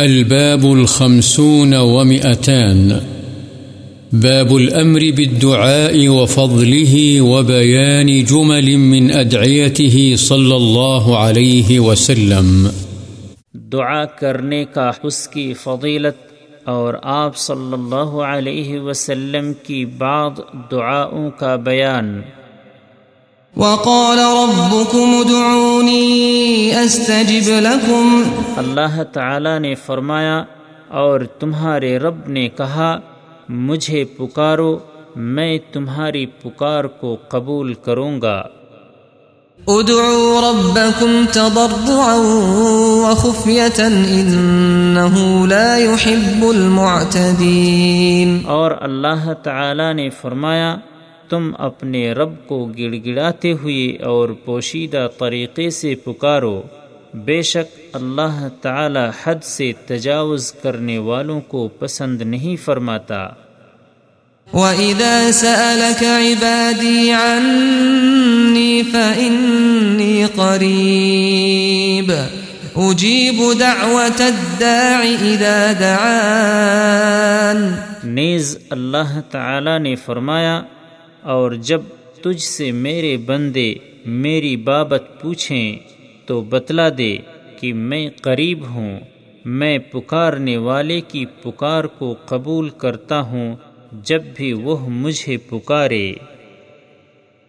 الباب الخمسون ومئتان. باب الأمر بالدعاء وفضله وبيان جمل من أدعيته صلى الله عليه وسلم. دعا کرنے کا حس کی فضیلت اور آپ صلی اللہ علیہ وسلم کی بعض دعاؤں کا بیان. وقال ربكم ادعوني استجب لكم. اللہ تعالی نے فرمایا اور تمہارے رب نے کہا مجھے پکارو میں تمہاری پکار کو قبول کروں گا۔ ادعوا ربكم تضرعا وخفية إنه لا يحب المعتدين. اور اللہ تعالی نے فرمایا تم اپنے رب کو گڑ گڑاتے ہوئے اور پوشیدہ طریقے سے پکارو بے شک اللہ تعالی حد سے تجاوز کرنے والوں کو پسند نہیں فرماتا۔ وَإِذَا سَأَلَكَ عِبَادِي عَنِّي فَإِنِّي قَرِيبٌ۔ أُجِيبُ دَعْوَةَ الدَّاعِ إِذَا دَعَانِ۔ نیز اللہ تعالی نے فرمایا اور جب تجھ سے میرے بندے میری بابت پوچھیں تو بتلا دے کہ میں قریب ہوں۔ میں پکارنے والے کی پکار کو قبول کرتا ہوں جب بھی وہ مجھے پکارے۔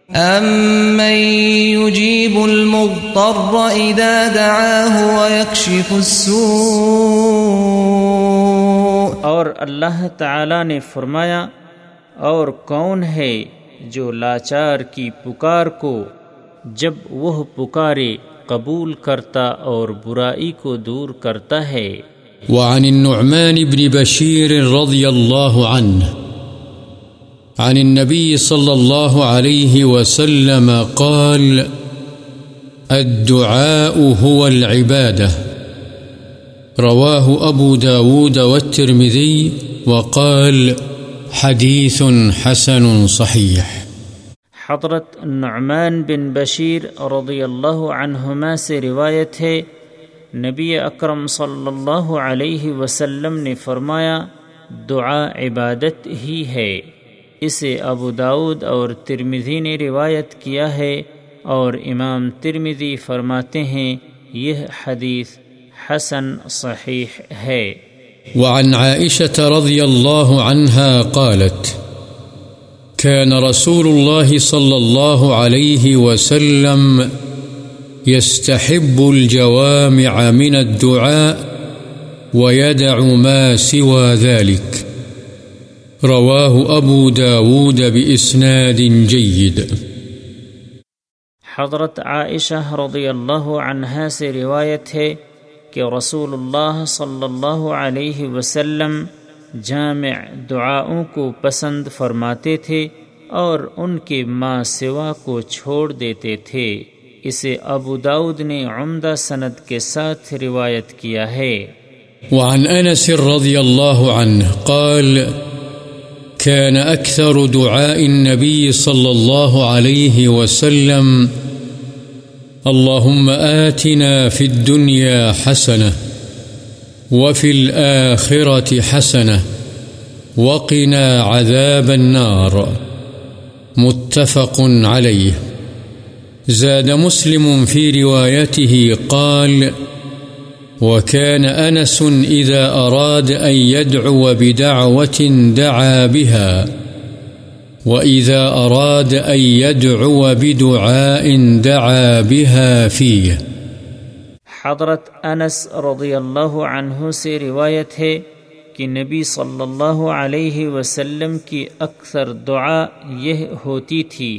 أَمَّن يُجِيبُ الْمُضْطَرَّ إِذَا دَعَاهُ وَيَكْشِفُ السُّوءَ۔ اور اللہ تعالی نے فرمایا اور کون ہے جو لاچار کی پکار کو جب وہ پکارے قبول کرتا اور برائی کو دور کرتا ہے۔ وعن النعمان بن بشير رضي الله عنه، عن النبي صلى الله عليه وسلم قال الدعاء هو العبادة، رواه أبو داود والترمذي وقال حديث حسن صحيح۔ حضرت نعمان بن بشیر رضی اللہ عنہما سے روایت ہے، نبی اکرم صلی اللہ علیہ وسلم نے فرمایا، دعا عبادت ہی ہے۔ اسے ابو داود اور ترمزی نے روایت کیا ہے اور امام ترمزی فرماتے ہیں، یہ حدیث حسن صحیح ہے۔ وعن عائشة رضي الله عنها قالت كان رسول الله صلى الله عليه وسلم يستحب الجوامع من الدعاء ويدع ما سوى ذلك. رواه أبو داود بإسناد جيد. حضرت عائشہ رضی اللہ عنہا سے روایت ہے کہ رسول اللہ صلی اللہ علیہ وسلم جامع دعاؤں کو پسند فرماتے تھے اور ان کے ماں سوا کو چھوڑ دیتے تھے۔ اسے ابو داود نے عمدہ سند کے ساتھ روایت کیا ہے۔ وعن أنس رضي الله عنه قال كان أكثر دعاء النبي صلى الله عليه وسلم اللهم آتنا في الدنيا حسنة وفي الآخرة حسنة وقنا عذاب النار. متفق عليه. زاد مسلم في روايته قال وكان أنس إذا أراد أن يدعو بدعوة دعا بها، وإذا أراد أن يدعو بدعاء دعا بها فيه. حضرت انس رضی اللہ عنہ سے روایت ہے کہ نبی صلی اللہ علیہ وسلم کی اکثر دعا یہ ہوتی تھی،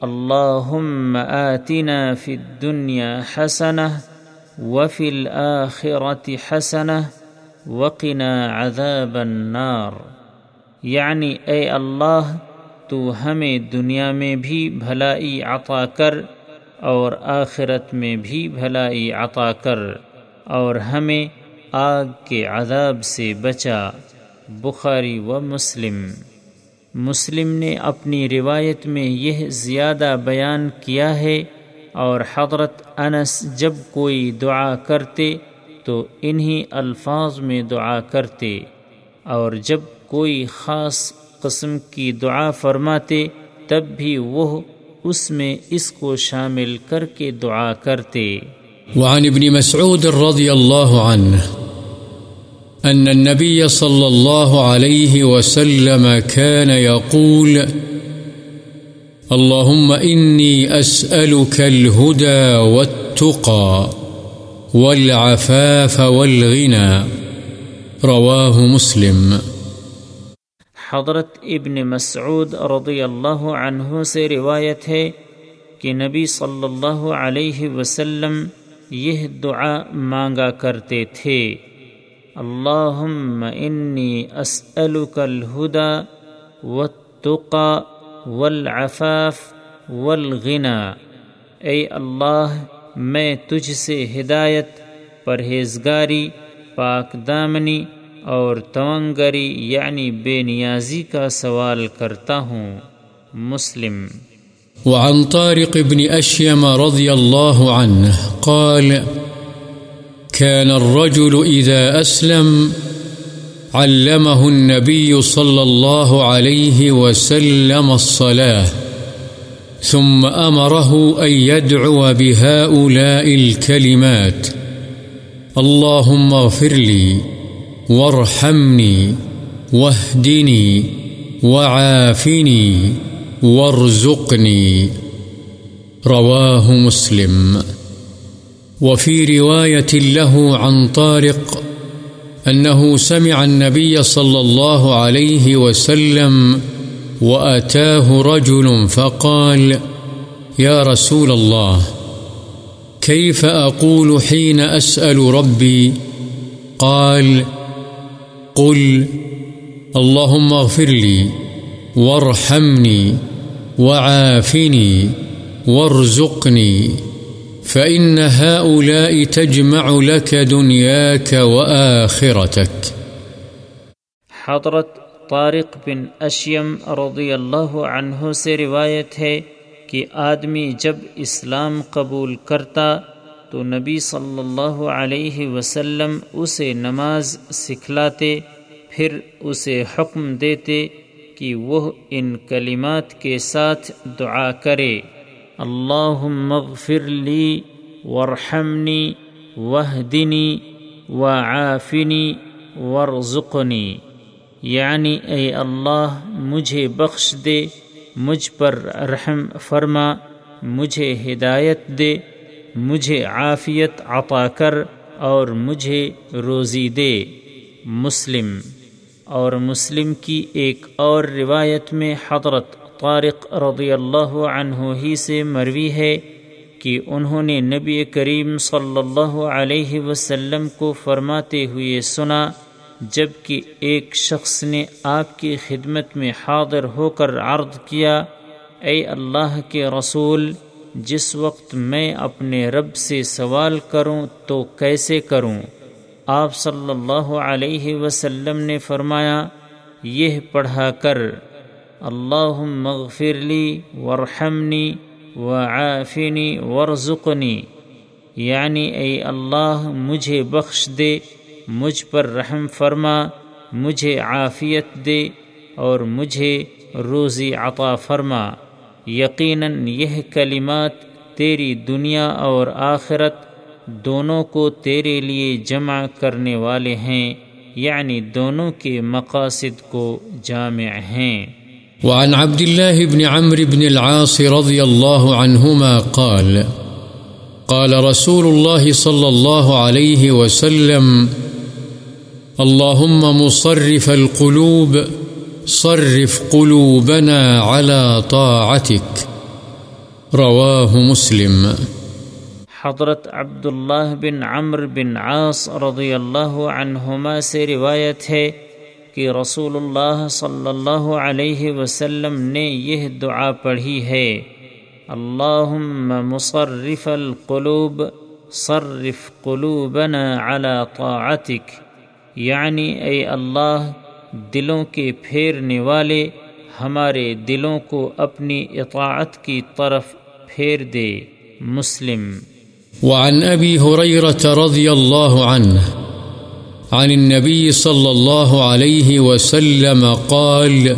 اللہم آتنا فی الدنیا حسنہ وفی الآخرة حسنہ وقنا عذاب النار. یعنی اے اللہ، تو ہمیں دنیا میں بھی بھلائی عطا کر اور آخرت میں بھی بھلائی عطا کر اور ہمیں آگ کے عذاب سے بچا۔ بخاری و مسلم۔ مسلم نے اپنی روایت میں یہ زیادہ بیان کیا ہے، اور حضرت انس جب کوئی دعا کرتے تو انہی الفاظ میں دعا کرتے، اور جب کوئی خاص قسم کی دعا فرماتے تب بھی وہ اس میں اس کو شامل کر کے دعا کرتے۔ وعن ابن مسعود رضی اللہ عنہ أن النبي صلى الله عليه وسلم كان يقول اللهم إني أسألك الهدى والتقى والعفاف والغنى رواه مسلم۔ حضرت ابن مسعود رضی اللہ عنہ سے روایت ہے کہ نبی صلی اللہ علیہ وسلم یہ دعا مانگا کرتے تھے۔ اللهم إني أسألك الهدى والتقى والعفاف والغنى۔ اے اللہ، میں تجھ سے ہدایت، پرہیزگاری، پاک دامنی اور تونگری یعنی بے نیازی کا سوال کرتا ہوں، مسلم۔ وعن طارق بن أشيم رضي الله عنه قال، كان الرجل إذا أسلم علمه النبي صلى الله عليه وسلم الصلاة، ثم أمره أن يدعو بهؤلاء الكلمات، اللهم اغفر لي وارحمني، واهدني، وعافني، وارزقني. رواه مسلم. وفي رواية له عن طارق أنه سمع النبي صلى الله عليه وسلم وأتاه رجل فقال، يا رسول الله، كيف أقول حين أسأل ربي؟ قال قل، اللهم اغفر لي وارحمني وعافني وارزقني، فإن هؤلاء تجمع لك دنياك وآخرتك. حضرت طارق بن اشیم رضی اللہ عنہ سے روایت ہے کہ آدمی جب اسلام قبول کرتا تو نبی صلی اللہ علیہ وسلم اسے نماز سکھلاتے، پھر اسے حکم دیتے کہ وہ ان کلمات کے ساتھ دعا کرے۔ اللهم اغفر لي وارحمني واهدني وعافني وارزقني یعنی اے اللہ، مجھے بخش دے، مجھ پر رحم فرما، مجھے ہدایت دے۔ مجھے عافیت عطا کر اور مجھے روزی دے۔ مسلم۔ اور مسلم کی ایک اور روایت میں حضرت طارق رضی اللہ عنہ ہی سے مروی ہے کہ انہوں نے نبی کریم صلی اللہ علیہ وسلم کو فرماتے ہوئے سنا جبکہ ایک شخص نے آپ کی خدمت میں حاضر ہو کر عرض کیا، اے اللہ کے رسول جس وقت میں اپنے رب سے سوال کروں تو کیسے کروں؟ آپ صلی اللہ علیہ وسلم نے فرمایا، یہ پڑھا کر اللهم اغفر لي وارحمني وعافني وارزقني یعنی اے اللہ مجھے بخش دے، مجھ پر رحم فرما، مجھے عافیت دے اور مجھے روزی عطا فرما۔ یقیناً یہ کلمات تیری دنیا اور آخرت دونوں کو تیرے لیے جمع کرنے والے ہیں یعنی دونوں کے مقاصد کو جامع ہیں۔ وعن عبد الله بن عمرو بن العاص رضي الله عنهما قال قال رسول الله صلى الله عليه وسلم، اللهم مصرف القلوب صرف قلوبنا على طاعتك۔ رواه مسلم۔ حضرت عبداللہ بن عمر بن عاص رضی اللہ عنہما سے روایت ہے کہ رسول اللہ صلی اللہ علیہ وسلم نے یہ دعا پڑھی ہے۔ اللہ مصرف القلوب، صرف قلوبنا على طاعتك یعنی اے اللہ دلوں کے پھیرنے والے ہمارے دلوں کو اپنی اطاعت کی طرف پھیر دے۔ مسلم۔ وعن أبي هريرة رضي الله عنه عن النبي صلى الله عليه وسلم قال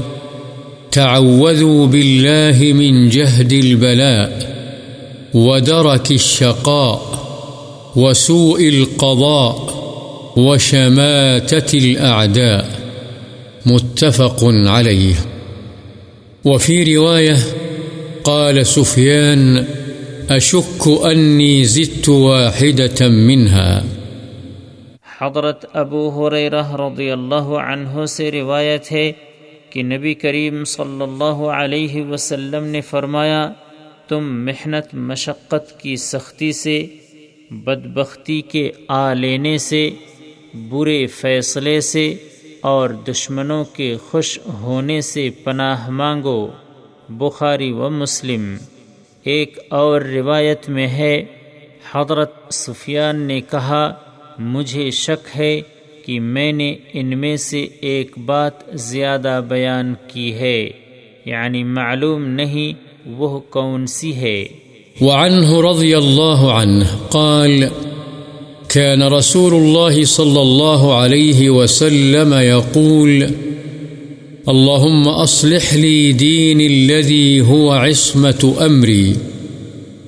تعوذوا بالله من جهد البلاء ودرك الشقاء وسوء القضاء وشماتة الأعداء. متفق عليه. وفي رواية قال سفيان، أشك أني زدت واحدة منها. حضرت ابو حریرہ رضی اللہ عنہ سے روایت ہے کہ نبی کریم صلی اللہ علیہ وسلم نے فرمایا، تم محنت، مشقت کی سختی سے، بدبختی کے آ لینے سے، برے فیصلے سے اور دشمنوں کے خوش ہونے سے پناہ مانگو۔ بخاری و مسلم۔ ایک اور روایت میں ہے، حضرت سفیان نے کہا، مجھے شک ہے کہ میں نے ان میں سے ایک بات زیادہ بیان کی ہے۔ یعنی معلوم نہیں وہ کون سی ہے۔ وعنه رضي الله عنه قال كان رسول الله صلى الله عليه وسلم يقول، اللهم أصلح لي دين الذي هو عصمة أمري،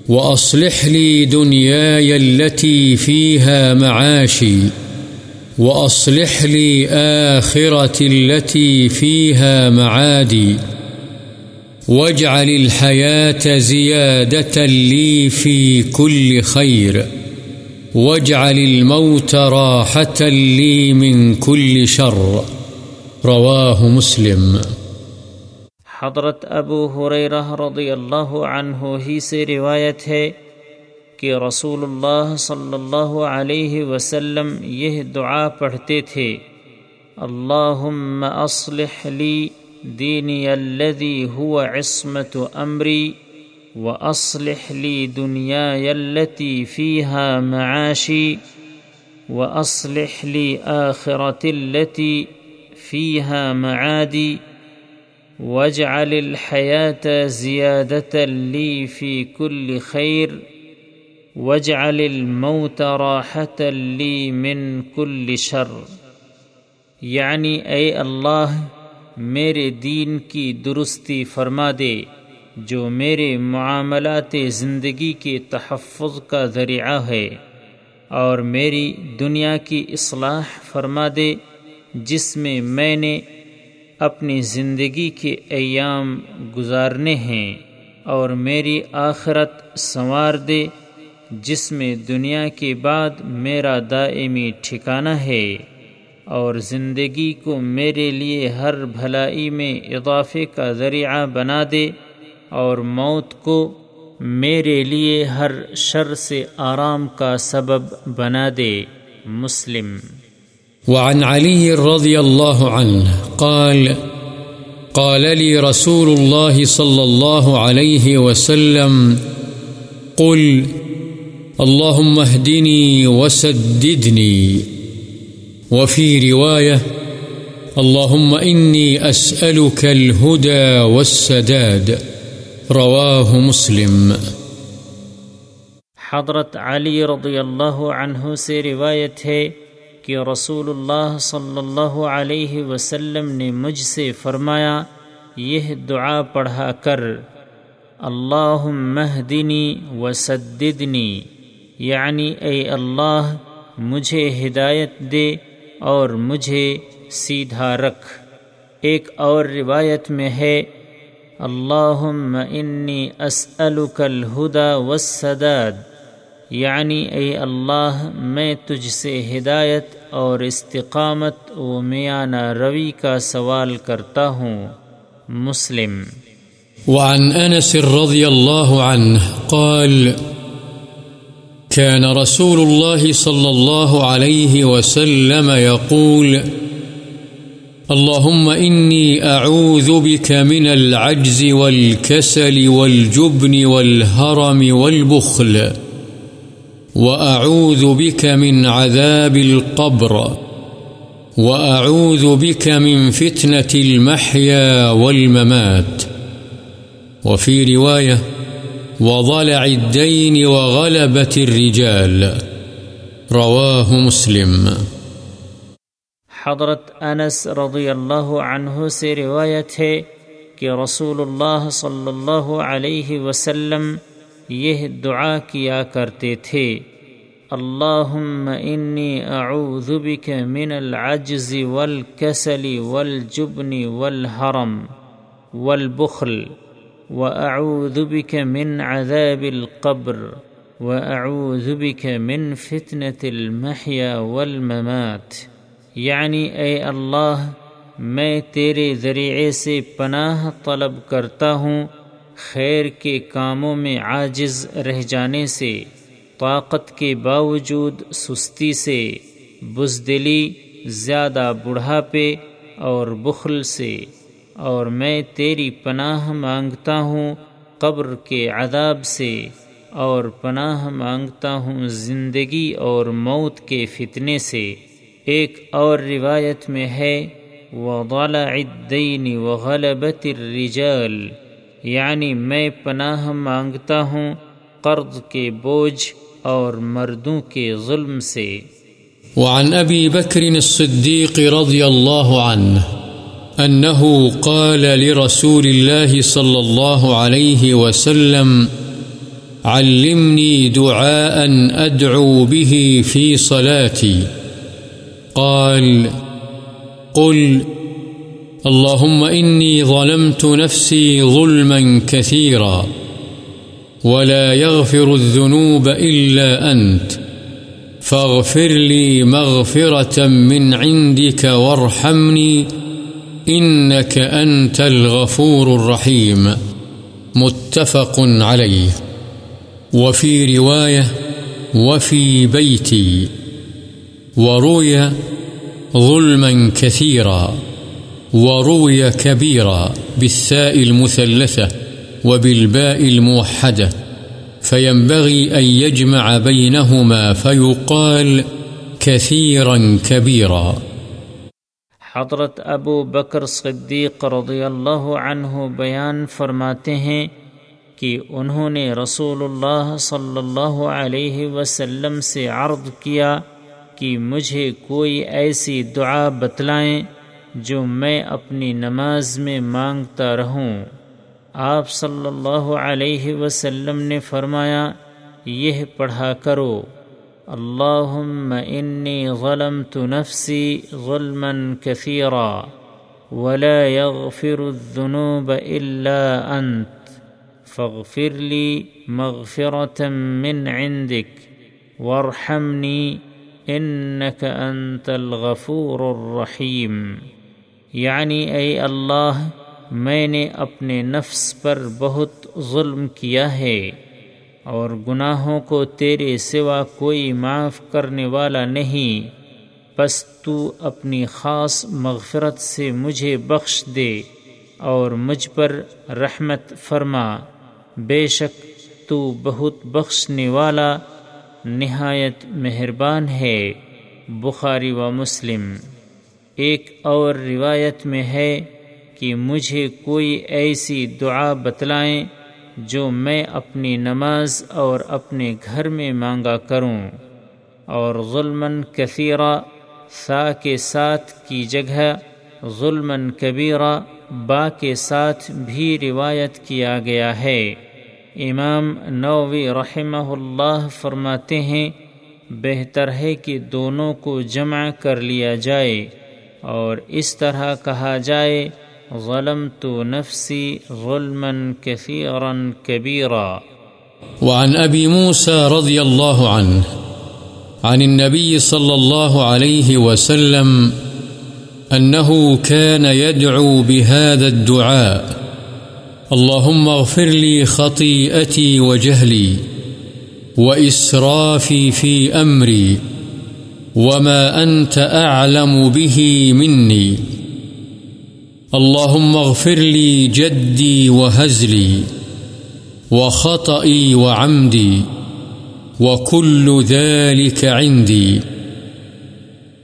وأصلح لي دنياي التي فيها معاشي، وأصلح لي آخرة التي فيها معادي، واجعل الحياة زيادة لي في كل خير. واجعل الموت راحة لي من كل شر. رواه مسلم. حضرت ابو حریرہ رضی اللہ عنہ ہی سے روایت ہے کہ رسول اللہ صلی اللہ علیہ وسلم یہ دعا پڑھتے تھے، اللہم اصلح لی دینی الذي هو عصمة امری واصلح لي دنياي التي فيها معاشي واصلح لي آخرتي التي فيها معادي واجعل الحياة زيادة لي في كل خير واجعل الموت راحة لي من كل شر یعنی اے اللہ میرے دین کی درستی فرما دے جو میرے معاملات زندگی کے تحفظ کا ذریعہ ہے اور میری دنیا کی اصلاح فرما دے، جس میں میں نے اپنی زندگی کے ایام گزارنے ہیں اور میری آخرت سنوار دے، جس میں دنیا کے بعد میرا دائمی ٹھکانہ ہے اور زندگی کو میرے لیے ہر بھلائی میں اضافے کا ذریعہ بنا دے۔ اور موت کو میرے لیے ہر شر سے آرام کا سبب بنا دے مسلم۔ وعن علي رضي الله عنه قال قال لي رسول الله صلى الله عليه وسلم، قل اللهم اهدني وسددني وفي رواية اللهم إني أسألك الهدى والسداد۔ رواه مسلم. حضرت علی رضی اللہ عنہ سے روایت ہے کہ رسول اللہ صلی اللہ علیہ وسلم نے مجھ سے فرمایا، یہ دعا پڑھا کر اللہ مہدنی و سدنی یعنی اے اللہ، مجھے ہدایت دے اور مجھے سیدھا رکھ۔ ایک اور روایت میں ہے اللہ انی اسألک الہدا والسداد یعنی اے اللہ، میں تجھ سے ہدایت اور استقامت و میانہ روی کا سوال کرتا ہوں۔ مسلم۔ وعن انس رضی اللہ عنہ قال كان رسول الله صلى الله عليه وسلم يقول اللهم إني أعوذ بك من العجز والكسل والجبن والهرم والبخل، وأعوذ بك من عذاب القبر، وأعوذ بك من فتنة المحيا والممات. وفي رواية، وضلع الدين وغلبة الرجال، رواه مسلم. حضرت انس رضی اللہ عنہ سے روایت ہے کہ رسول اللہ صلی اللہ علیہ وسلم یہ دعا کیا کرتے تھے۔ اللهم إني أعوذ بك من العجز والكسل والجبن والهرم والبخل وأعوذ بك من عذاب القبر وأعوذ بك من فتنة المحيا والممات۔ یعنی يعني أي الله میں تیرے ذریعے سے پناہ طلب کرتا ہوں خیر کے کاموں میں عاجز رہ جانے سے، طاقت کے باوجود سستی سے، بزدلی، زیادہ بڑھاپے اور بخل سے۔ اور میں تیری پناہ مانگتا ہوں قبر کے عذاب سے، اور پناہ مانگتا ہوں زندگی اور موت کے فتنے سے۔ ایک اور روایت میں ہے، وضلع الدین وغلبت الرجال یعنی میں پناہ مانگتا ہوں قرض کے بوجھ اور مردوں کے ظلم سے۔ وعن أبي بكر الصديق رضي الله عنه أنه قال لرسول الله صلى الله عليه وسلم علمني دعاء أدعو به في صلاتي قال، قل، اللهم إني ظلمت نفسي ظلما كثيرا ولا يغفر الذنوب إلا أنت، فاغفر لي مغفرة من عندك وارحمني، إنك أنت الغفور الرحيم. متفق عليه. وفي رواية، وفي بيتي. وروي ظلما كثيرا وروي كبيرا بالثاء المثلثة وبالباء الموحدة فينبغي أن يجمع بينهما فيقال كثيرا كبيرا حضرت ابو بکر صدیق رضی اللہ عنہ بیان فرماتے ہیں کہ انہوں نے رسول اللہ صلی اللہ علیہ وسلم سے عرض کیا کہ مجھے کوئی ایسی دعا بتلائیں جو میں اپنی نماز میں مانگتا رہوں۔ آپ صلی اللہ علیہ وسلم نے فرمایا، یہ پڑھا کرو۔ اللهم إني ظلمت نفسي ظلما كثيرا ولا يغفر الذنوب إلا أنت فاغفر لي مغفرة من عندك وارحمني إنك أنت الغفور الرحيم. یعنی يعني أي الله میں نے اپنے نفس پر بہت ظلم کیا ہے، اور گناہوں کو تیرے سوا کوئی معاف کرنے والا نہیں۔ پس تو اپنی خاص مغفرت سے مجھے بخش دے، اور مجھ پر رحمت فرما۔ بے شک تو بہت بخشنے والا نہایت مہربان ہے بخاری و مسلم۔ ایک اور روایت میں ہے کہ مجھے کوئی ایسی دعا بتلائیں جو میں اپنی نماز اور اپنے گھر میں مانگا کروں، اور ظلمن کثیرہ سا کے ساتھ کی جگہ ظلمن کبیرہ با کے ساتھ بھی روایت کیا گیا ہے۔ امام نووی رحمہ اللہ فرماتے ہیں، بہتر ہے کہ دونوں کو جمع کر لیا جائے اور اس طرح کہا جائے، ظلمت نفسي ظلما كثيرا كبيرا وعن أبي موسى رضي الله عنه عن النبي صلى الله عليه وسلم أنه كان يدعو بهذا الدعاء۔ اللهم اغفر لي خطيئتي وجهلي وإسرافي في أمري وما أنت أعلم به مني اللهم اغفر لي جدي وهزلي وخطئي وعمدي وكل ذلك عندي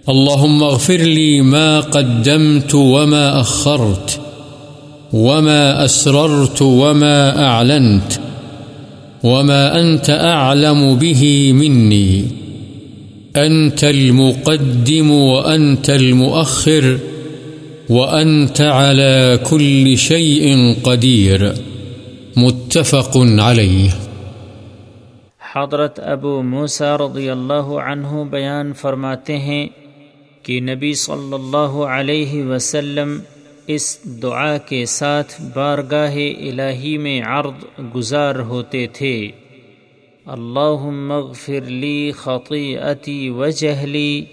اللهم اغفر لي ما قدمت وما أخرت وما أسررت وما أعلنت وما أنت أعلم به مني أنت المقدم وأنت المؤخر وأنت على كل شيء قدير متفق عليه حضرت ابو موسیٰ رضی اللہ عنہ بیان فرماتے ہیں کہ نبی صلی اللہ علیہ وسلم اس دعا کے ساتھ بارگاہ الہی میں عرض گزار ہوتے تھے۔ اللہ مغفر لی خطیعتی و جہلی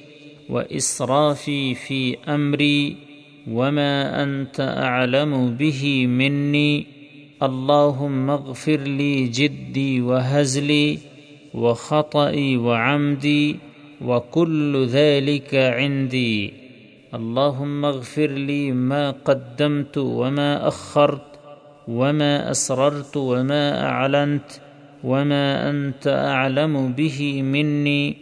و اسرافی فی امری وما انت اعلم به منی۔ اللہ مغفر لی جدی و حضلی و خطعی و عمدی و کل ذلك عندی۔ اللهم اغفر لي ما قدمت وما أخرت وما أسررت وما أعلنت وما أنت أعلم به مني،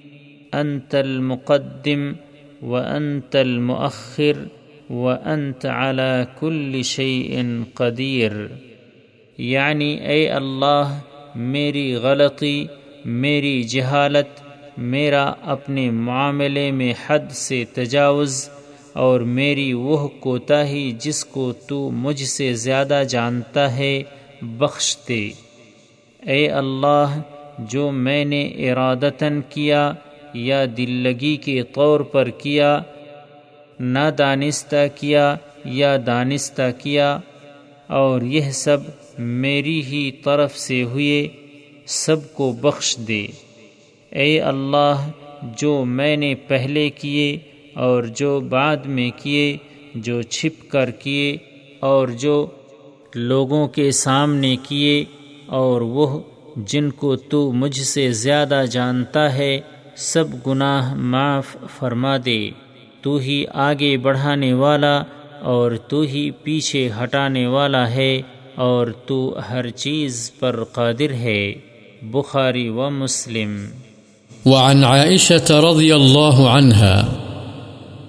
أنت المقدم وأنت المؤخر وأنت على كل شيء قدير. یعنی اے اللہ، میری غلطی، میری جہالت، میرا اپنے معاملے میں حد سے تجاوز اور میری وہ کوتاہی جس کو تو مجھ سے زیادہ جانتا ہے، بخش دے۔ اے اللہ، جو میں نے ارادتاً کیا یا دل لگی کے طور پر کیا، نہ دانستہ کیا یا دانستہ کیا، اور یہ سب میری ہی طرف سے ہوئے، سب کو بخش دے۔ اے اللہ، جو میں نے پہلے کیے اور جو بعد میں کیے، جو چھپ کر کیے، اور جو لوگوں کے سامنے کیے، اور وہ جن کو تو مجھ سے زیادہ جانتا ہے، سب گناہ معاف فرما دے۔ تو ہی آگے بڑھانے والا اور تو ہی پیچھے ہٹانے والا ہے، اور تو ہر چیز پر قادر ہے۔ بخاری و مسلم۔ وعن عائشة رضی اللہ عنہ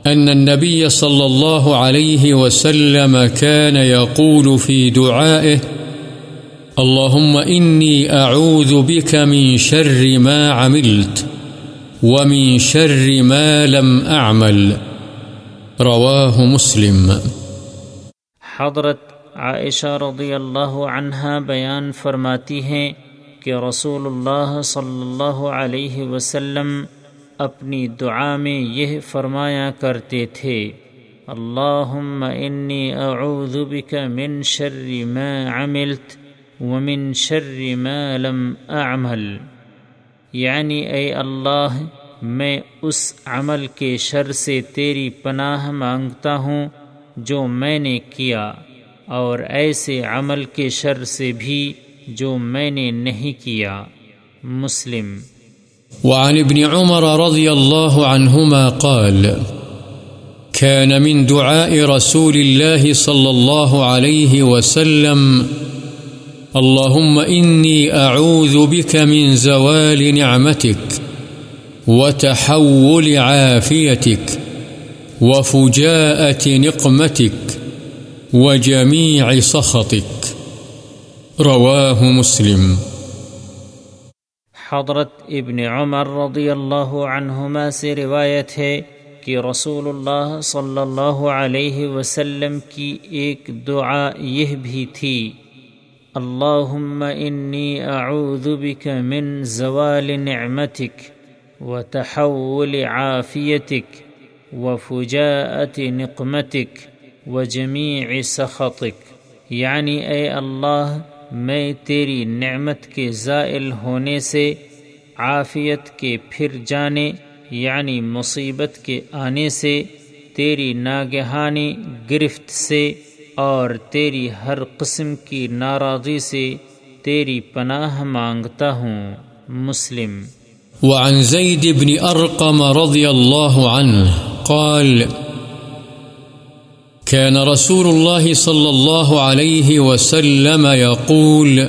أن النبي صلى الله عليه وسلم كان يقول في دعائه، اللهم إني أعوذ بك من شر ما عملت ومن شر ما لم أعمل. رواه مسلم. حضرت عائشہ رضی اللہ عنہ بیان فرماتی ہیں کہ رسول اللہ صلی اللہ علیہ وسلم اپنی دعا میں یہ فرمایا کرتے تھے، اللہم انی اعوذ بک من شر ما عملت ومن شر ما لم اعمل. یعنی اے اللہ، میں اس عمل کے شر سے تیری پناہ مانگتا ہوں جو میں نے کیا، اور ایسے عمل کے شر سے بھی جو میں نے نہیں کیا۔ مسلم وعن ابن عمر رضي الله عنهما قال، كان من دعاء رسول الله صلى الله عليه وسلم، اللهم إني أعوذ بك من زوال نعمتك وتحول عافيتك وفجاءة نقمتك وجميع سخطك. رواه مسلم. حضرت ابن عمر رضی اللہ عنہما سے روایت ہے کہ رسول اللہ صلی اللہ علیہ وسلم کی ایک دعا یہ بھی تھی، اللہم انی اعوذ بک من زوال نعمتک وتحول عافیتک وفجاءت نقمتک وجمیع سخطک. یعنی اے اللہ میں تیری نعمت کے زائل ہونے سے عافیت کے پھر جانے یعنی مصیبت کے آنے سے، تیری ناگہانی گرفت سے اور تیری ہر قسم کی ناراضی سے تیری پناہ مانگتا ہوں، مسلم۔ وعن زید بن ارقم رضی اللہ عنہ قال كان رسول الله صلى الله عليه وسلم يقول،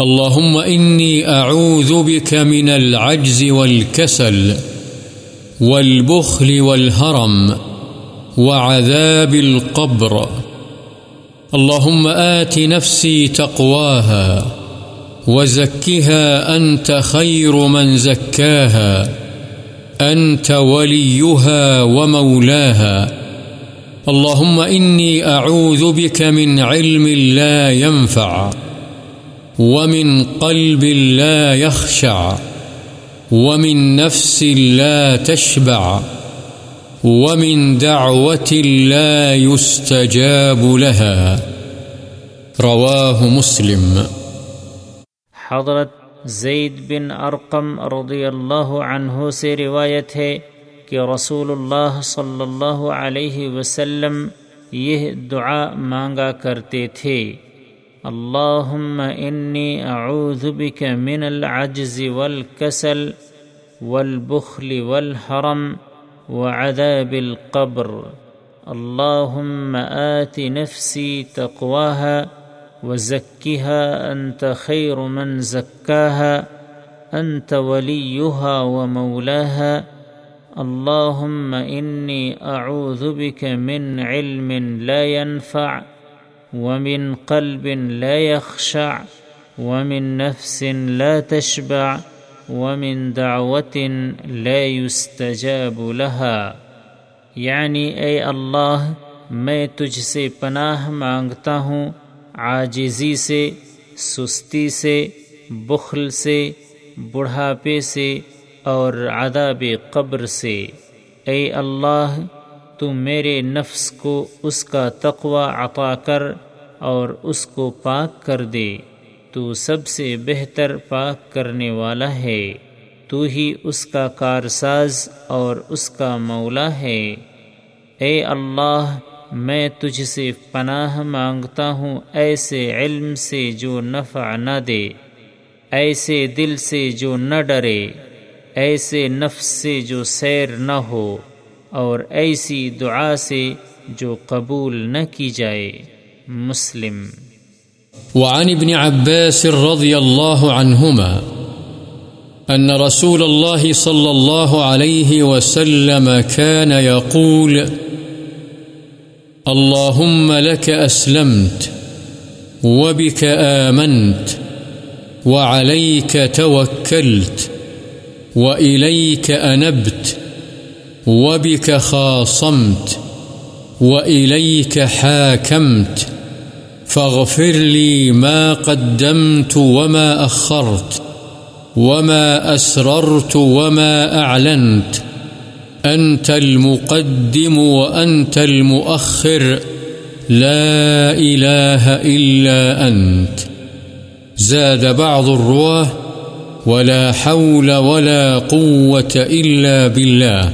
اللهم إني أعوذ بك من العجز والكسل والبخل والهرم وعذاب القبر. اللهم آت نفسي تقواها وزكها أنت خير من زكاها، أنت وليها ومولاها. اللهم إني أعوذ بك من علم لا ينفع ومن قلب لا يخشع ومن نفس لا تشبع ومن دعوة لا يستجاب لها رواه مسلم. حضرت زید بن ارقم رضی اللہ عنہ سے روایت ہے کہ رسول اللہ صلی اللہ علیہ وسلم یہ دعا مانگا کرتے تھے۔ اللهم إني أعوذ بك من العجز والكسل والبخل والهرم وعذاب القبر۔ اللهم آت نفسي تقواها وزكها أنت خير من زكاها أنت وليها ومولاها اللهم إني أعوذ بك من علم لا ينفع، ومن قلب لا يخشع، ومن نفس لا تشبع، ومن دعوة لا يستجاب لها۔ یعنی اے اللہ، میں تجھ سے پناہ مانگتا ہوں، عاجزی سے، سستی سے، بخل سے، بڑھاپے سے اور عذاب قبر سے، اے اللہ، تو میرے نفس کو اس کا تقوی عطا کر اور اس کو پاک کر دے۔ تو سب سے بہتر پاک کرنے والا ہے۔ تو ہی اس کا کارساز اور اس کا مولا ہے۔ اے اللہ، میں تجھ سے پناہ مانگتا ہوں ایسے علم سے جو نفع نہ دے، ایسے دل سے جو نہ ڈرے۔ ایسے نفس سے جو سیر نہ ہو اور ایسی دعا سے جو قبول نہ کی جائے۔ مسلم۔ وعن ابن عباس رضي الله عنهما أن رسول الله صلى الله عليه وسلم كان يقول اللهم لك أسلمت وبك آمنت وعليك توكلت وإليك أنبت وبك خاصمت وإليك حاكمت فاغفر لي ما قدمت وما أخرت وما أسررت وما أعلنت أنت المقدم وأنت المؤخر لا إله إلا أنت زاد بعض الرواه ولا حول ولا قوة إلا بالله.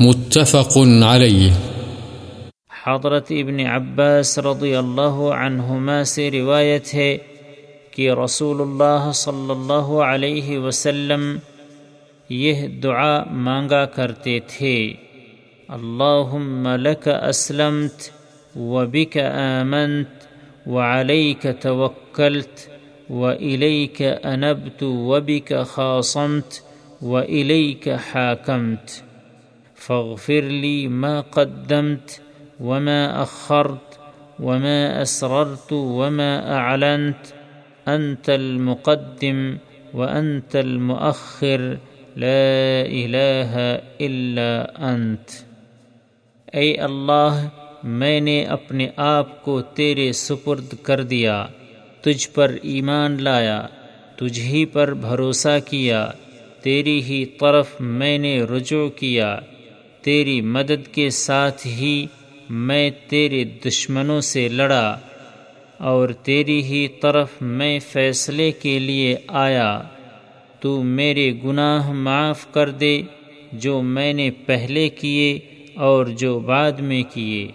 متفق علیہ حضرت ابن عباس رضی اللہ عنہما سے روایت ہے کہ رسول اللہ صلی اللہ علیہ وسلم یہ دعا مانگا کرتے تھے. اللہم لک اسلمت وبک آمنت وعلیک توکلت وإليك أنبت وبك خاصمت وإليك حاكمت فاغفر لي ما قدمت وما أخرت وما أسررت وما أعلنت أنت المقدم وأنت المؤخر لا إله إلا أنت اے اللہ، میں نے اپنے آپ کو تیرے سپرد کر دیا۔ تجھ پر ایمان لایا، تجھ ہی پر بھروسہ کیا، تیری ہی طرف میں نے رجوع کیا، تیری مدد کے ساتھ ہی میں تیرے دشمنوں سے لڑا، اور تیری ہی طرف میں فیصلے کے لیے آیا۔ تو میرے گناہ معاف کر دے، جو میں نے پہلے کیے اور جو بعد میں کیے۔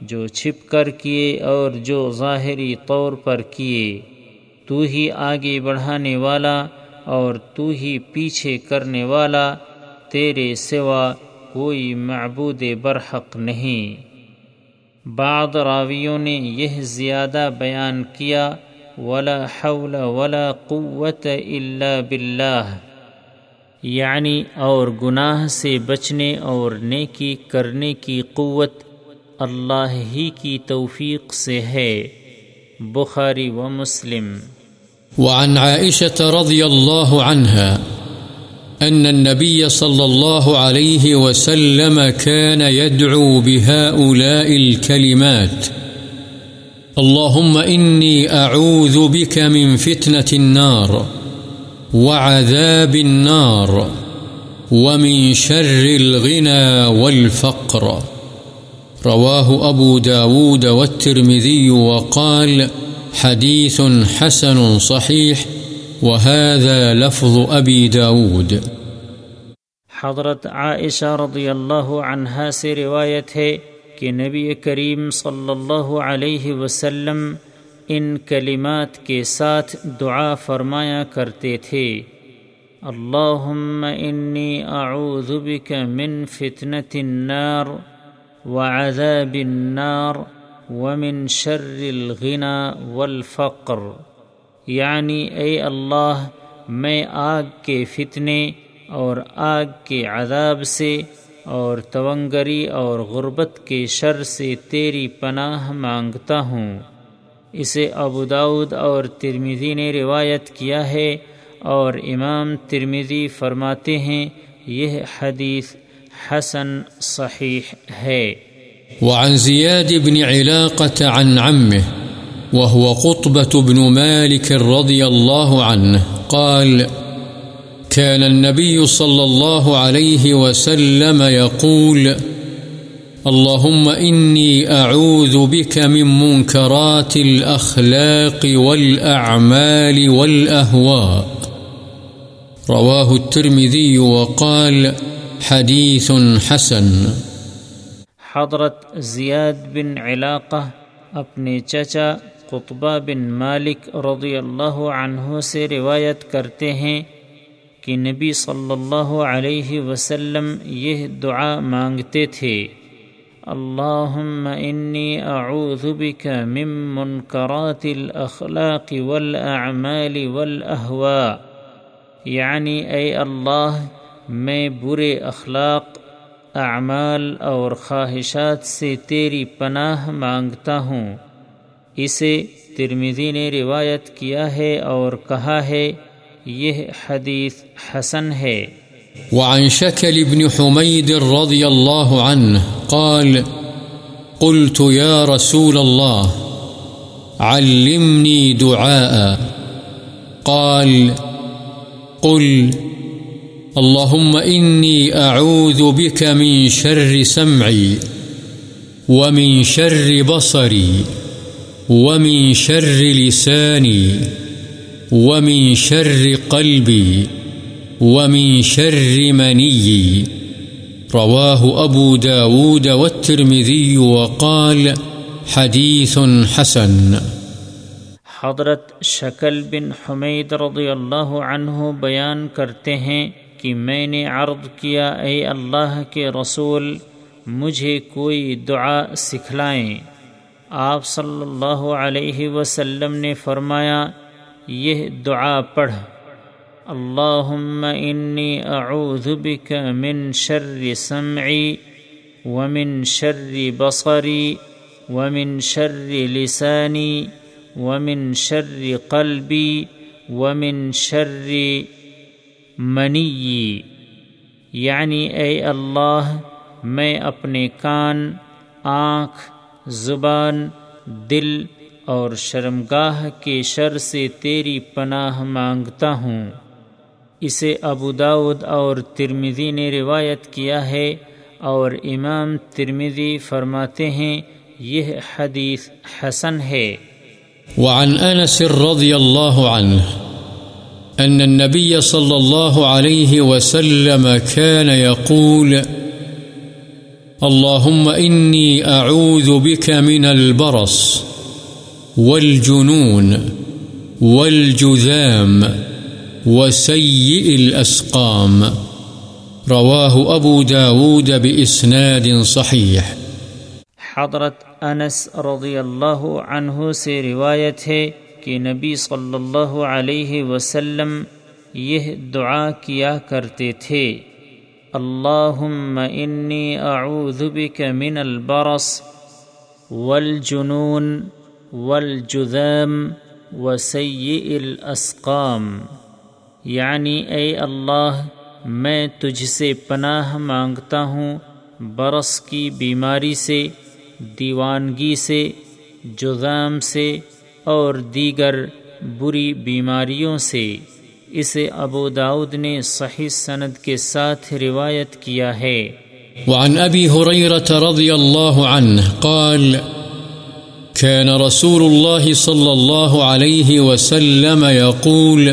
جو چھپ کر کیے اور جو ظاہری طور پر کیے، تو ہی آگے بڑھانے والا اور تو ہی پیچھے کرنے والا تیرے سوا کوئی معبود برحق نہیں۔ بعض راویوں نے یہ زیادہ بیان کیا، ولا حول ولا قوت الا باللہ یعنی اور گناہ سے بچنے اور نیکی کرنے کی قوت اللہ ہی کی توفیق سے ہے۔ بخاری و مسلم۔ وعن عائشة رضي الله عنها أن النبي صلى الله عليه وسلم كان يدعو بهؤلاء الكلمات اللهم إني أعوذ بك من فتنة النار وعذاب النار ومن شر الغنى والفقر۔ رواه أبو داود والترمذي وقال حديث حسن صحيح، وهذا لفظ أبي داود. حضرت عائشہ رضی اللہ عنہا سے روایت ہے کہ نبی کریم صلی اللہ علیہ وسلم ان کلمات کے ساتھ دعا فرمایا کرتے تھے۔ اللہم انی اعوذ بک من فتنة النار وعذاب النار ومن شر الغنى والفقر۔ یعنی اے اللہ، میں آگ کے فتنے اور آگ کے عذاب سے اور تونگری اور غربت کے شر سے تیری پناہ مانگتا ہوں۔ اسے ابو داود اور ترمیدی نے روایت کیا ہے اور امام ترمیدی فرماتے ہیں، یہ حدیث حسن صحیح ہے۔ وعن زياد بن علاقة عن عمه، وهو قطبة بن مالك رضي الله عنه، قال كان النبي صلى الله عليه وسلم يقول اللهم إني أعوذ بك من منكرات الأخلاق والأعمال والأهواء. رواه الترمذي وقال حديث حسن۔ حضرت زیاد بن علاقہ اپنے چچا قطبہ بن مالک رضی اللہ عنہ سے روایت کرتے ہیں کہ نبی صلی اللہ علیہ وسلم یہ دعا مانگتے تھے۔ اللہم انی اعوذ بک من منکرات الاخلاق والاعمال والاہواء یعنی اے اللہ میں برے اخلاق، اعمال اور خواہشات سے تیری پناہ مانگتا ہوں۔ اسے ترمیدی نے روایت کیا ہے اور کہا ہے، یہ حدیث حسن ہے۔ وعن شكل بن حميد رضي الله عنه قال، قلت يا رسول الله، علمني دعاء۔ قال، قل اللهم إني أعوذ بك من شر سمعي ومن شر بصري ومن شر لساني ومن شر قلبي ومن شر مني رواه أبو داود والترمذي وقال حديث حسن حضرت شکل بن حمید رضی اللہ عنہ بیان کرتے ہیں کہ میں نے عرض کیا، اے اللہ کے رسول، مجھے کوئی دعا سکھلائیں۔ آپ صلی اللہ علیہ وسلم نے فرمایا، یہ دعا پڑھ۔ اللہم انی اعوذ بک من شر سمعی ومن شر بصری ومن شر لسانی ومن شر قلبی ومن شر منی یعنی اے اللہ، میں اپنے کان، آنکھ، زبان، دل اور شرمگاہ کے شر سے تیری پناہ مانگتا ہوں۔ اسے ابو داود اور ترمزی نے روایت کیا ہے اور امام ترمزی فرماتے ہیں، یہ حدیث حسن ہے۔ وعن انس رضی اللہ عنہ أن النبي صلى الله عليه وسلم كان يقول، اللهم إني أعوذ بك من البرص والجنون والجذام وسيء الأسقام. رواه أبو داود بإسناد صحيح. حضرت انس رضی اللہ عنہ سے روایت ہے کہ نبی صلی اللہ علیہ وسلم یہ دعا کیا کرتے تھے۔ اللہم انی اعوذ بک من البرص والجنون والجذام وسيئ الاسقام۔ یعنی اے اللہ، میں تجھ سے پناہ مانگتا ہوں برس کی بیماری سے، دیوانگی سے، جذام سے اور دیگر بری بیماریوں سے، اسے ابو داود نے صحیح سند کے ساتھ روایت کیا ہے۔ وعن ابی حریرت رضی اللہ عنہ قال كان رسول الله صلى الله عليه وسلم يقول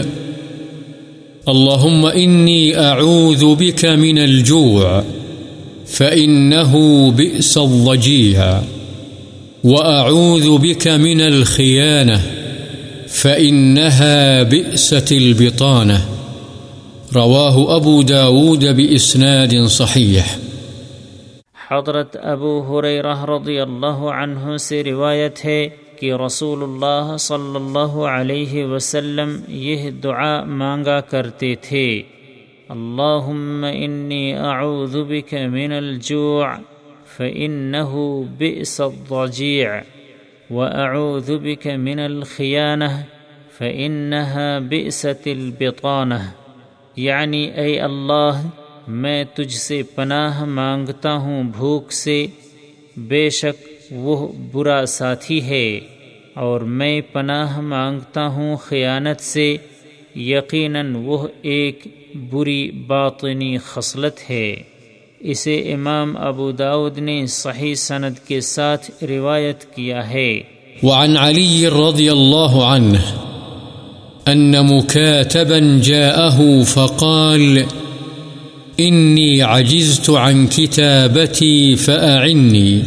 اللهم إني أعوذ بك من الجوع فإنه بئس الضجيع وأعوذ بك من الخيانة فإنها بئست البطانة رواه أبو داود بإسناد صحيح حضرت ابو حریرہ رضی اللہ عنہ سے روایت ہے کہ رسول اللہ صلی اللہ علیہ وسلم یہ دعا مانگا کرتے تھے۔ اللہم انی اعوذ بک من الجوع۔ فإنه بئس الضجیع وأعوذ بك من الخيانة فإنها بئست البطانة یعنی اے اللہ، میں تجھ سے پناہ مانگتا ہوں بھوک سے، بے شک وہ برا ساتھی ہے، اور میں پناہ مانگتا ہوں خیانت سے، یقیناً وہ ایک بری باطنی خصلت ہے۔ اسے امام ابو داود نے صحیح سند کے ساتھ روایت کیا ہے۔ وعن علي رضي الله عنه أن مكاتبا جاءه فقال إني عجزت عن كتابتي فأعني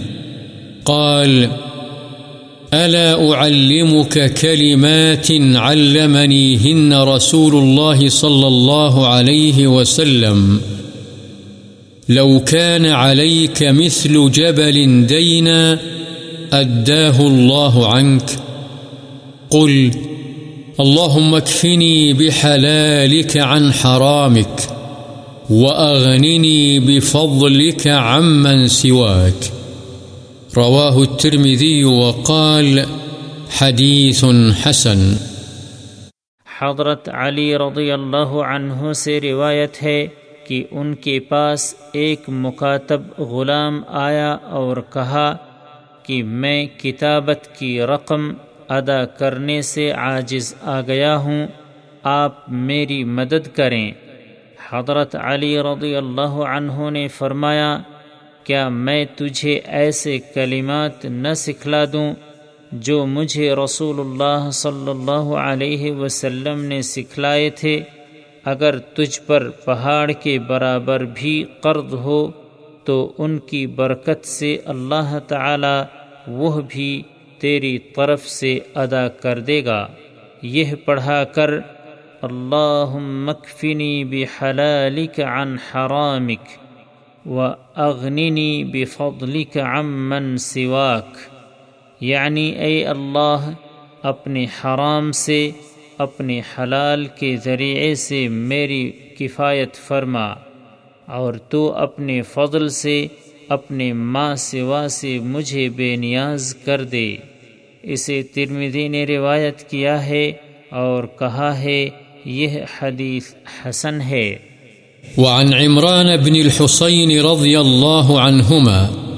قال ألا أعلمك كلمات علمنيهن رسول الله صلى الله عليه وسلم وقال لو كان عليك مثل جبل دينا أداه الله عنك. قل، اللهم اكفني بحلالك عن حرامك وأغنني بفضلك عمن سواك. رواه الترمذي وقال، حديث حسن. حضرت علی رضی اللہ عنہ سے روایت ہے کہ ان کے پاس ایک مکاتب غلام آیا اور کہا کہ میں کتابت کی رقم ادا کرنے سے عاجز آ گیا ہوں، آپ میری مدد کریں۔ حضرت علی رضی اللہ عنہ نے فرمایا، کیا میں تجھے ایسے کلمات نہ سکھلا دوں جو مجھے رسول اللہ صلی اللہ علیہ وسلم نے سکھلائے تھے؟ اگر تجھ پر پہاڑ کے برابر بھی قرض ہو، تو ان کی برکت سے اللہ تعالی وہ بھی تیری طرف سے ادا کر دے گا۔ یہ پڑھا کر اللہ مکفنی بحلالک عن حرامک و اغننی بفضلک عمن سواک۔ یعنی اے اللہ، اپنے حرام سے اپنے حلال کے ذریعے سے میری کفایت فرما اور تو اپنے فضل سے، اپنے ماں سوا سے مجھے بے نیاز کر دے۔ اسے ترمدی نے روایت کیا ہے اور کہا ہے، یہ حدیث حسن ہے۔ وعن عمران بن الحسين رضي الله عنهما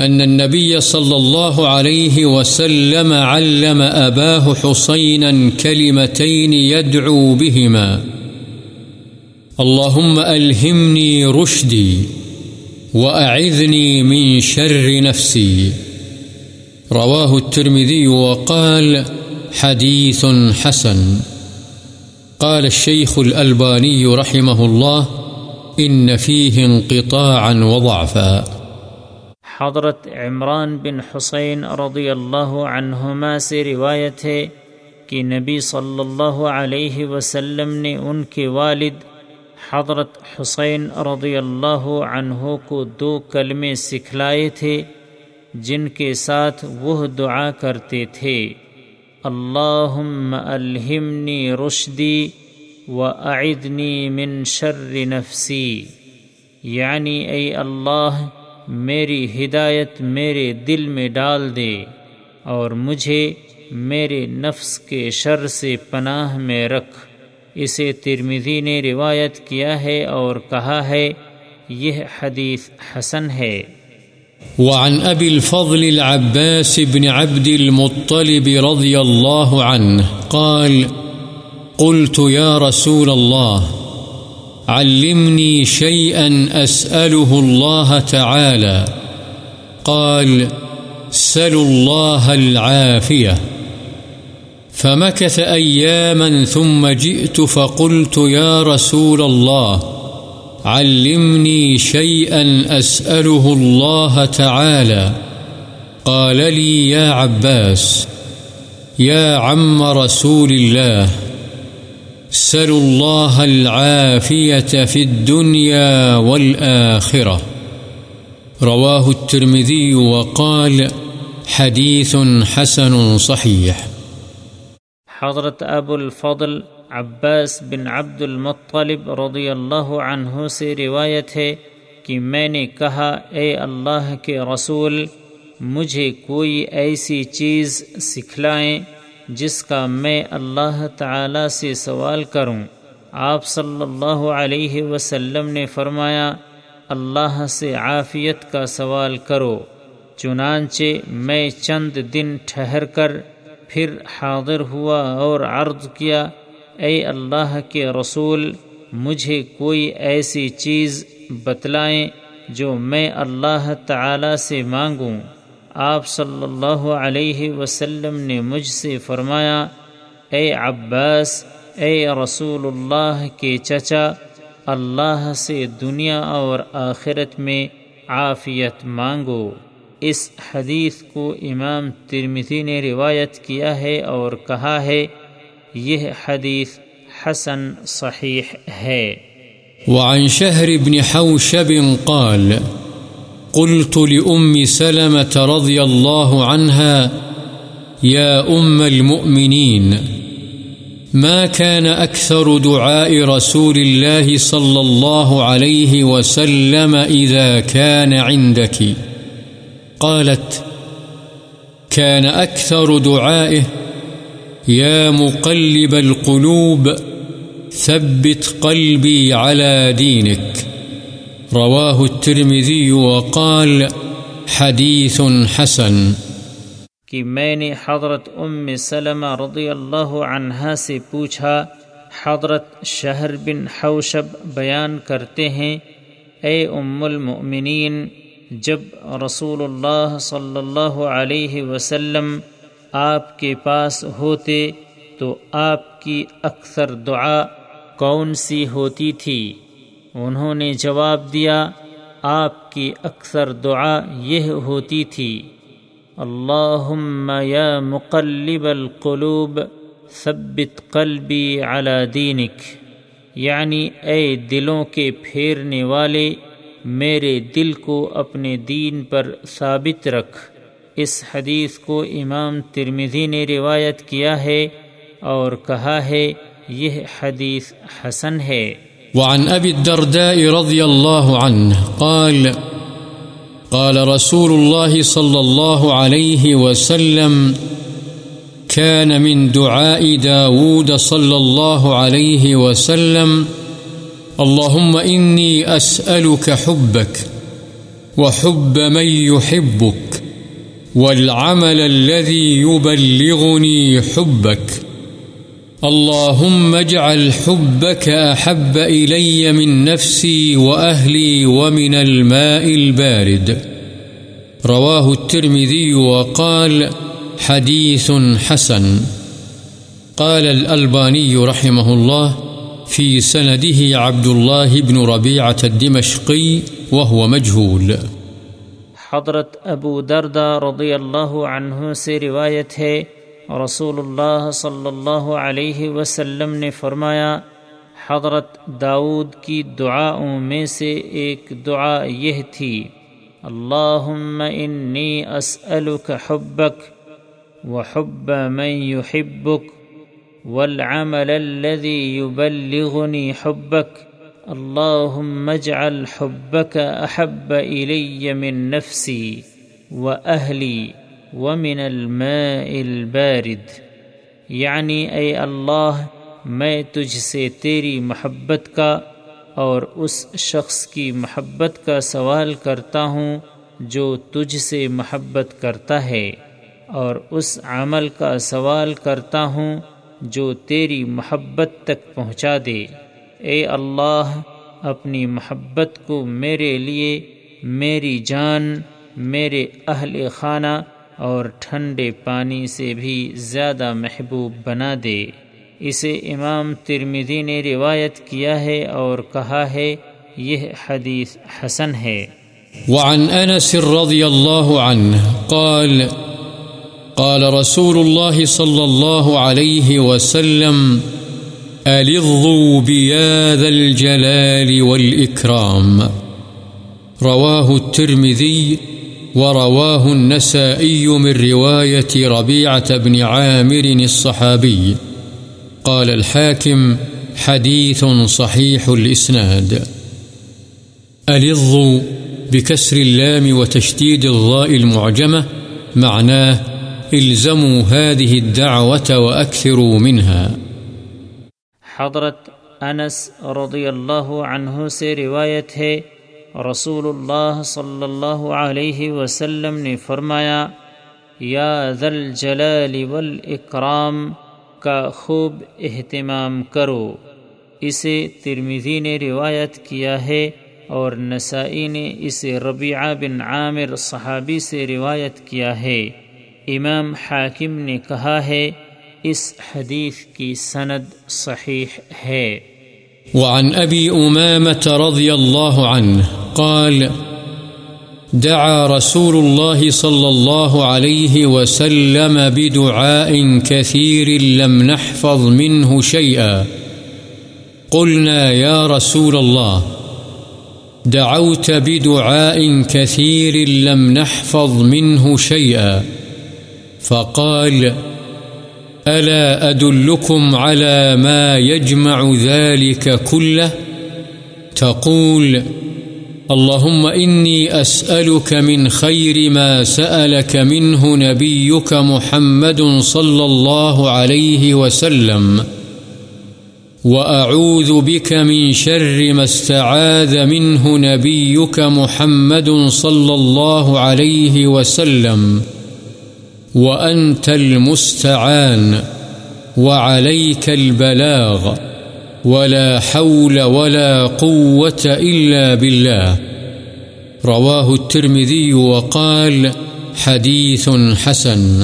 أن النبي صلى الله عليه وسلم علم أباه حسينا كلمتين يدعو بهما. اللهم ألهمني رشدي وأعذني من شر نفسي. رواه الترمذي وقال حديث حسن. قال الشيخ الألباني رحمه الله إن فيه انقطاعا وضعفا. حضرت عمران بن حسین رضی اللہ عنہما سے روایت ہے کہ نبی صلی اللہ علیہ وسلم نے ان کے والد حضرت حسین رضی اللہ عنہ کو دو کلمے سکھلائے تھے، جن کے ساتھ وہ دعا کرتے تھے۔ اللہم الہمنی رشدی و اعدنی من شر نفسی۔ یعنی اے اللہ میری ہدایت میرے دل میں ڈال دے اور مجھے میرے نفس کے شر سے پناہ میں رکھ۔ اسے ترمذی نے روایت کیا ہے اور کہا ہے، یہ حدیث حسن ہے۔ وعن أبي الفضل العباس بن عبد المطلب رضي الله عنه قال، قلت يا رسول الله علمني شيئا أسأله الله تعالى. قال، سلوا الله العافية. فمكث أياما ثم جئت فقلت، يا رسول الله، علمني شيئا أسأله الله تعالى. قال لي، يا عباس، يا عم رسول الله. سلوا الله العافية في الدنيا والآخرة. رواه الترمذي وقال حديث حسن صحيح. حضرت ابو الفضل عباس بن عبد المطلب رضی اللہ عنہ سے روایت ہے کہ میں نے کہا، اے اللہ کے رسول، مجھے کوئی ایسی چیز سکھلائیں جس کا میں اللہ تعالی سے سوال کروں۔ آپ صلی اللہ علیہ وسلم نے فرمایا، اللہ سے عافیت کا سوال کرو۔ چنانچہ میں چند دن ٹھہر کر پھر حاضر ہوا اور عرض کیا، اے اللہ کے رسول، مجھے کوئی ایسی چیز بتلائیں جو میں اللہ تعالی سے مانگوں۔ آپ صلی اللہ علیہ وسلم نے مجھ سے فرمایا، اے عباس، اے رسول اللہ کے چچا، اللہ سے دنیا اور آخرت میں عافیت مانگو۔ اس حدیث کو امام ترمثی نے روایت کیا ہے اور کہا ہے، یہ حدیث حسن صحیح ہے۔ وعن شهر بن حوشب قال قلت لأم سلمة رضي الله عنها، يا أم المؤمنين، ما كان أكثر دعاء رسول الله صلى الله عليه وسلم إذا كان عندك؟ قالت، كان أكثر دعائه، يا مقلب القلوب، ثبت قلبي على دينك. رواه الترمذي وقال حديث حسن. کہ میں نے حضرت ام سلمہ رضی اللہ عنہا سے پوچھا، حضرت شہر بن حوشب بیان کرتے ہیں، اے ام المؤمنین، جب رسول اللہ صلی اللہ علیہ وسلم آپ کے پاس ہوتے تو آپ کی اکثر دعا کون سی ہوتی تھی؟ انہوں نے جواب دیا، آپ کی اکثر دعا یہ ہوتی تھی، اللہم یا مقلب القلوب، ثبت قلبی علی دینک. یعنی اے دلوں کے پھیرنے والے، میرے دل کو اپنے دین پر ثابت رکھ۔ اس حدیث کو امام ترمذی نے روایت کیا ہے اور کہا ہے، یہ حدیث حسن ہے۔ وعن ابی الدرداء رضی اللہ عنہ قال قال رسول الله صلى الله عليه وسلم، كان من دعاء داود صلى الله عليه وسلم، اللهم إني أسألك حبك وحب من يحبك والعمل الذي يبلغني حبك. اللهم اجعل حبك أحب إلي من نفسي وأهلي ومن الماء البارد. رواه الترمذي وقال حديث حسن. قال الألباني رحمه الله في سنده عبد الله بن ربيعة الدمشقي وهو مجهول. حضرت ابو دردہ رضی اللہ عنہ سے روایت ہے رسول اللہ صلی اللہ علیہ وسلم نے فرمایا، حضرت داود کی دعاؤں میں سے ایک دعا یہ تھی، اللہم انی اسألک حبک وحب من يحبك والعمل الذي يبلغني حبك اللهم اجعل حبك أحب إلي من نفسي وأهلي ومن الماء البارد. یعنی اے اللہ، میں تجھ سے تیری محبت کا اور اس شخص کی محبت کا سوال کرتا ہوں جو تجھ سے محبت کرتا ہے، اور اس عمل کا سوال کرتا ہوں جو تیری محبت تک پہنچا دے۔ اے اللہ، اپنی محبت کو میرے لیے، میری جان، میرے اہل خانہ اور ٹھنڈے پانی سے بھی زیادہ محبوب بنا دے۔ اسے امام ترمدی نے روایت کیا ہے اور کہا ہے، یہ حدیث حسن ہے۔ وعن انس رضی اللہ عنہ قال قال رسول الله صلى الله عليه وسلم، ألظوا بياذ الجلال والإكرام۔ رواه الترمذي ورواه النسائي من رواية ربيعة بن عامر الصحابي. قال الحاكم حديث صحيح الإسناد. ألظ بكسر اللام وتشديد الضاء المعجمة، معناه الزموا هذه الدعوة وأكثروا منها. حضرت انس رضی اللہ عنہ سے روایت ہے رسول اللہ صلی اللہ علیہ وسلم نے فرمایا یا ذل جلال والاکرام کا خوب اہتمام کرو اسے ترمیزی نے روایت کیا ہے اور نسائی نے اسے ربیعہ بن عامر صحابی سے روایت کیا ہے امام حاکم نے کہا ہے اس حدیث کی سند صحیح ہے وعن أبي أمامة رضي الله عنه قال دعا رسول الله صلى الله عليه وسلم بدعاء كثير لم نحفظ منه شيئا. قلنا يا رسول الله، دعوت بدعاء كثير لم نحفظ منه شيئا. فقال فقال ألا أدلكم على ما يجمع ذلك كله تقول اللهم إني أسألك من خير ما سألك منه نبيك محمد صلى الله عليه وسلم وأعوذ بك من شر ما استعاذ منه نبيك محمد صلى الله عليه وسلم وأنت المستعان وعليك البلاغ ولا حول ولا قوة إلا بالله. رواه الترمذي وقال حديث حسن.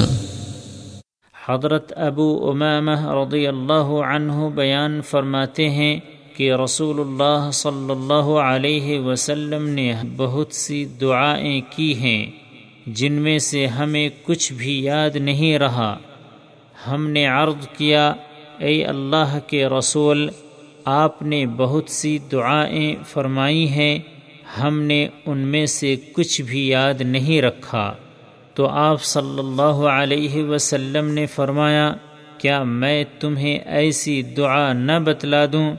حضرت ابو امامہ رضی اللہ عنہ بیان فرماتے ہیں کہ رسول اللہ صلی اللہ علیہ وسلم نے بہت سی دعائیں کی ہیں۔ جن میں سے ہمیں کچھ بھی یاد نہیں رہا۔ ہم نے عرض کیا، اے اللہ کے رسول، آپ نے بہت سی دعائیں فرمائی ہیں، ہم نے ان میں سے کچھ بھی یاد نہیں رکھا۔ تو آپ صلی اللہ علیہ وسلم نے فرمایا، کیا میں تمہیں ایسی دعا نہ بتلا دوں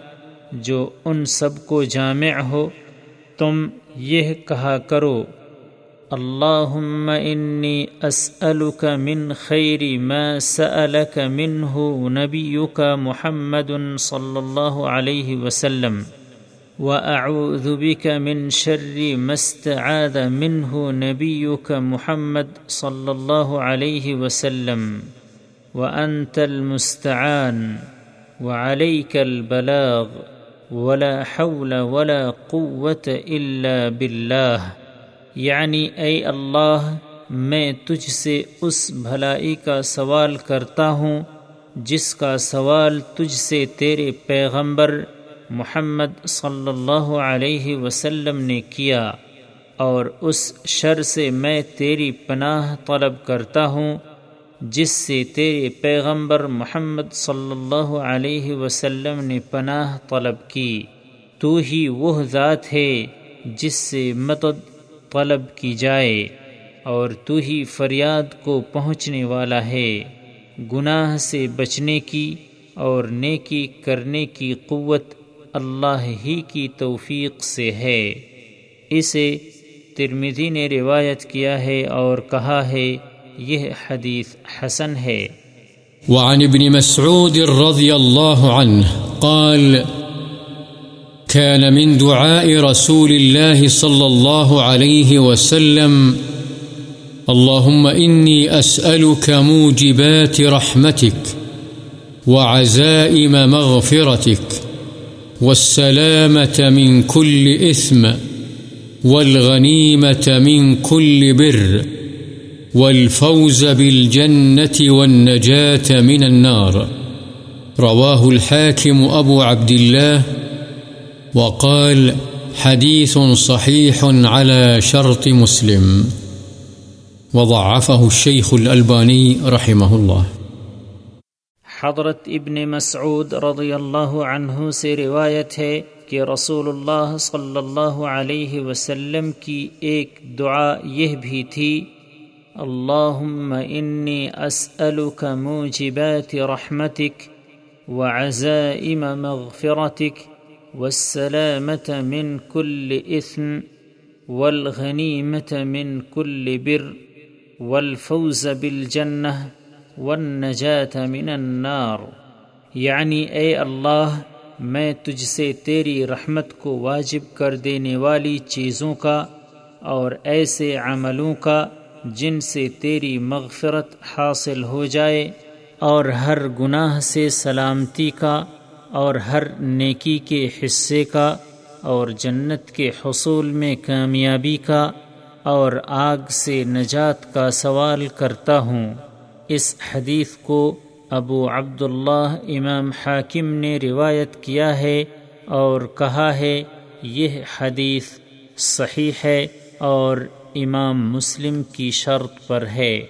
جو ان سب کو جامع ہو؟ تم یہ کہا کرو۔ اللهم إني أسألك من خير ما سألك منه نبيك محمد صلى الله عليه وسلم وأعوذ بك من شر ما استعاذ منه نبيك محمد صلى الله عليه وسلم وأنت المستعان وعليك البلاغ ولا حول ولا قوة إلا بالله یعنی اے اللہ، میں تجھ سے اس بھلائی کا سوال کرتا ہوں، جس کا سوال تجھ سے تیرے پیغمبر محمد صلی اللہ علیہ وسلم نے کیا، اور اس شر سے میں تیری پناہ طلب کرتا ہوں، جس سے تیرے پیغمبر محمد صلی اللہ علیہ وسلم نے پناہ طلب کی۔ تو ہی وہ ذات ہے جس سے مدد طلب کی جائے اور تو ہی فریاد کو پہنچنے والا ہے، گناہ سے بچنے کی اور نیکی کرنے کی قوت اللہ ہی کی توفیق سے ہے۔ اسے ترمزی نے روایت کیا ہے اور کہا ہے، یہ حدیث حسن ہے۔ وعن ابن مسعود رضي الله عنه قال كان من دعاء رسول الله صلى الله عليه وسلم. اللهم إني أسألك موجبات رحمتك وعزائم مغفرتك والسلامة من كل إثم والغنيمة من كل بر والفوز بالجنة والنجاة من النار. رواه الحاكم أبو عبد الله وقال حديث صحيح على شرط مسلم. وضعفه الشيخ الألباني رحمه الله. حضرت ابن مسعود رضی اللہ عنہ سے روایت ہے کہ رسول اللہ صلی اللہ علیہ وسلم کی ایک دعا یہ بھی تھی، اللہم انی اسألک موجبات رحمتک وعزائم مغفرتک والسلامة من كل إثم والغنيمة من كل بر والفوز بالجنة والنجات من النار. یعنی اے اللہ، میں تجھ سے تیری رحمت کو واجب کر دینے والی چیزوں کا اور ایسے عملوں کا جن سے تیری مغفرت حاصل ہو جائے اور ہر گناہ سے سلامتی کا اور ہر نیکی کے حصے کا اور جنت کے حصول میں کامیابی کا اور آگ سے نجات کا سوال کرتا ہوں۔ اس حدیث کو ابو عبداللہ امام حاکم نے روایت کیا ہے اور کہا ہے، یہ حدیث صحیح ہے اور امام مسلم کی شرط پر ہے۔